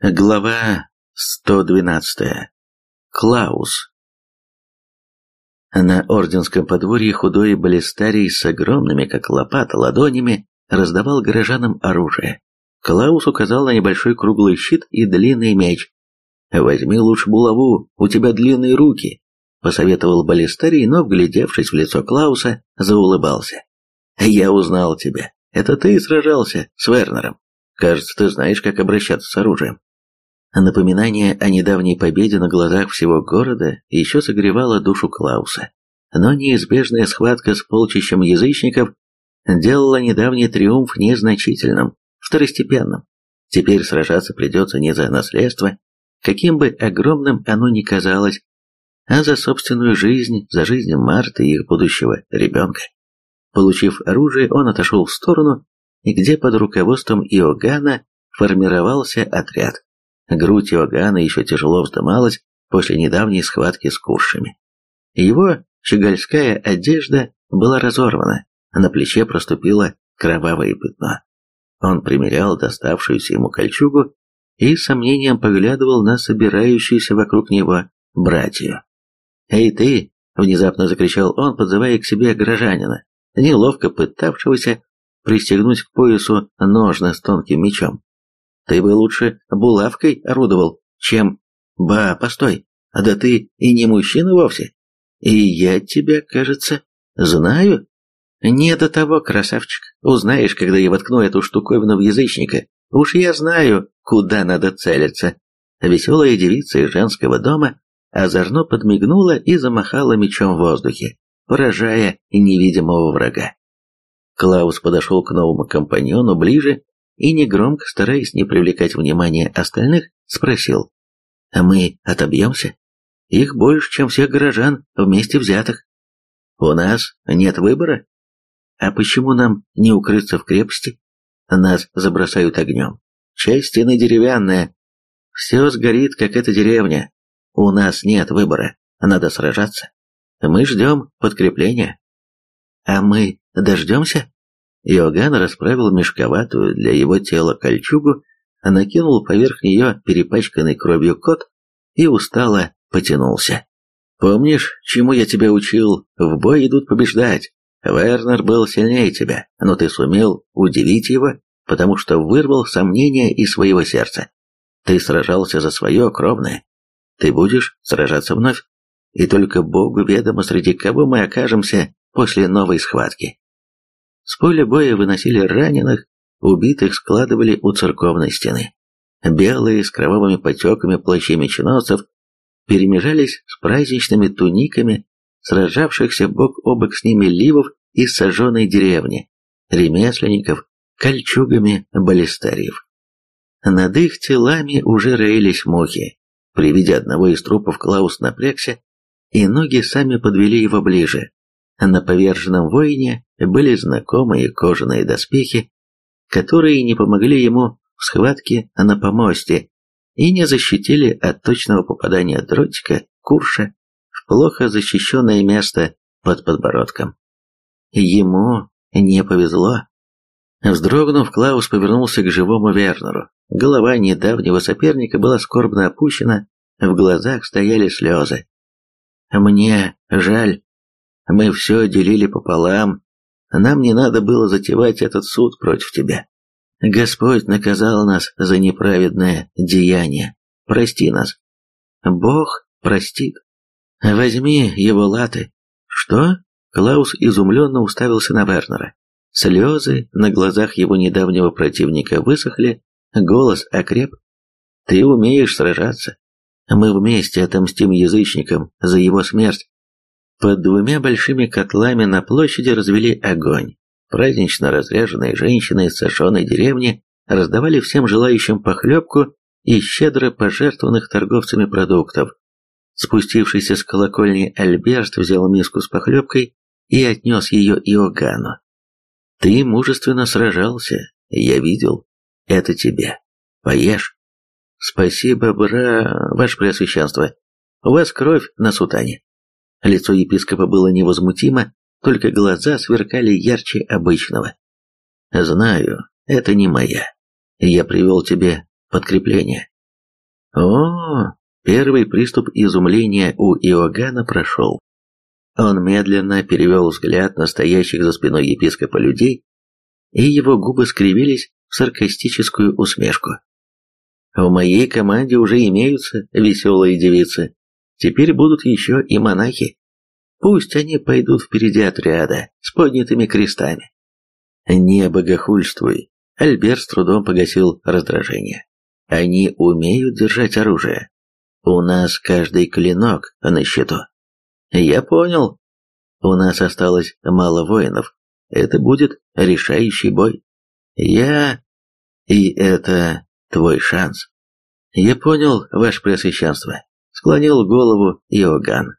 Глава 112. Клаус. На орденском подворье худой балестарий с огромными, как лопата, ладонями раздавал горожанам оружие. Клаус указал на небольшой круглый щит и длинный меч. «Возьми лучше булаву, у тебя длинные руки», — посоветовал балестарий, но, вглядевшись в лицо Клауса, заулыбался. «Я узнал тебя. Это ты сражался с Вернером. Кажется, ты знаешь, как обращаться с оружием». Напоминание о недавней победе на глазах всего города еще согревало душу Клауса. Но неизбежная схватка с полчищем язычников делала недавний триумф незначительным, второстепенным. Теперь сражаться придется не за наследство, каким бы огромным оно ни казалось, а за собственную жизнь, за жизнь Марты и их будущего ребенка. Получив оружие, он отошел в сторону, где под руководством Иоганна формировался отряд. Грудь Иоганна еще тяжело вздымалась после недавней схватки с куршами. Его щегольская одежда была разорвана, на плече проступило кровавое пятно. Он примерял доставшуюся ему кольчугу и с сомнением поглядывал на собирающуюся вокруг него братью. «Эй ты!» — внезапно закричал он, подзывая к себе горожанина, неловко пытавшегося пристегнуть к поясу ножны с тонким мечом. Ты бы лучше булавкой орудовал, чем... Ба, постой, да ты и не мужчина вовсе. И я тебя, кажется, знаю. Не до того, красавчик. Узнаешь, когда я воткну эту штуковину в язычника. Уж я знаю, куда надо целиться. Веселая девица из женского дома озорно подмигнула и замахала мечом в воздухе, поражая невидимого врага. Клаус подошел к новому компаньону ближе и негромко, стараясь не привлекать внимания остальных, спросил. «А мы отобьемся? Их больше, чем всех горожан вместе взятых. У нас нет выбора. А почему нам не укрыться в крепости? Нас забросают огнем. Часть стены деревянная. Все сгорит, как эта деревня. У нас нет выбора. Надо сражаться. Мы ждем подкрепления. А мы дождемся? Иоганн расправил мешковатую для его тела кольчугу, накинул поверх нее перепачканный кровью кот и устало потянулся. «Помнишь, чему я тебя учил? В бой идут побеждать. Вернер был сильнее тебя, но ты сумел удивить его, потому что вырвал сомнения из своего сердца. Ты сражался за свое кровное. Ты будешь сражаться вновь. И только Богу ведомо, среди кого мы окажемся после новой схватки. С поля боя выносили раненых, убитых складывали у церковной стены. Белые с кровавыми потеками плащи меченосцев перемежались с праздничными туниками сражавшихся бок о бок с ними ливов из сожженной деревни, ремесленников, кольчугами балестариев. Над их телами уже роились мухи. При виде одного из трупов Клаус напрягся, и ноги сами подвели его ближе. На поверженном воине были знакомые кожаные доспехи, которые не помогли ему в схватке на помосте и не защитили от точного попадания дротика, курша, в плохо защищенное место под подбородком. Ему не повезло. Вздрогнув, Клаус повернулся к живому Вернеру. Голова недавнего соперника была скорбно опущена, в глазах стояли слезы. «Мне жаль, мы все делили пополам. Нам не надо было затевать этот суд против тебя. Господь наказал нас за неправедное деяние. Прости нас. Бог простит. Возьми его латы. Что? Клаус изумленно уставился на Вернера. Слезы на глазах его недавнего противника высохли, голос окреп. Ты умеешь сражаться. Мы вместе отомстим язычникам за его смерть. Под двумя большими котлами на площади развели огонь. Празднично разряженные женщины из сожженной деревни раздавали всем желающим похлебку и щедро пожертвованных торговцами продуктов. Спустившийся с колокольни Альберт взял миску с похлебкой и отнес ее Иоганну. «Ты мужественно сражался, я видел. Это тебе. Поешь». «Спасибо, бра, ваше преосвященство. У вас кровь на сутане». Лицо епископа было невозмутимо, только глаза сверкали ярче обычного. «Знаю, это не моя. Я привел тебе подкрепление. О, первый приступ изумления у Иоганна прошел. Он медленно перевел взгляд на стоящих за спиной епископа людей, и его губы скривились в саркастическую усмешку. В моей команде уже имеются веселые девицы, теперь будут еще и монахи. Пусть они пойдут впереди отряда с поднятыми крестами. Не богохульствуй. Альберт с трудом погасил раздражение. Они умеют держать оружие. У нас каждый клинок на счету. Я понял. У нас осталось мало воинов. Это будет решающий бой. Я... И это твой шанс. Я понял, ваше преосвященство. Склонил голову Иоганн.